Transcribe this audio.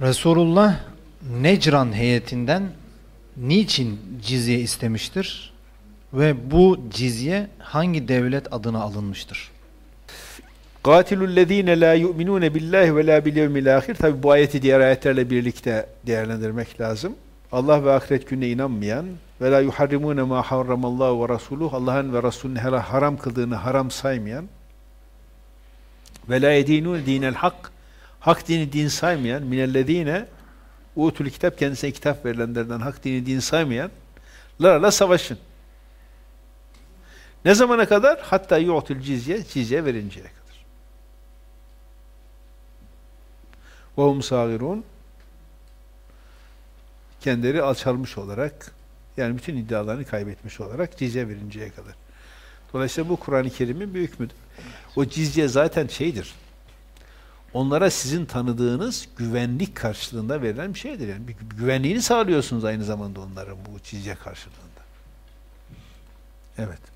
Resulullah Necran heyetinden niçin cizye istemiştir ve bu cizye hangi devlet adına alınmıştır? Katilüllezine la yu'minune billahi ve la bil yevmil ahir. Tabi bu ayeti diğer ayetlerle birlikte değerlendirmek lazım. Allah ve ahiret gününe inanmayan ve la yuharrimune ma harramallahu ve rasuluh. Allah'ın ve Resulünün haram kıldığını haram saymayan ve la yedinun dinel hak. Hak dini din saymayan minellezine utul kitap kendisine kitap verilenlerden hak dini din saymayan la savaşın. Ne zamana kadar? Hatta yu'tul cizye, cizye verinceye kadar. Ve hum sagirun kendileri alçalmış olarak yani bütün iddialarını kaybetmiş olarak cizye verinceye kadar. Dolayısıyla bu Kur'an-ı Kerim'in bir hükmüdür. O cizye zaten şeydir. Onlara sizin tanıdığınız güvenlik karşılığında verilen bir şeydir. Yani bir güvenliğini sağlıyorsunuz aynı zamanda onların bu cizye karşılığında. Evet.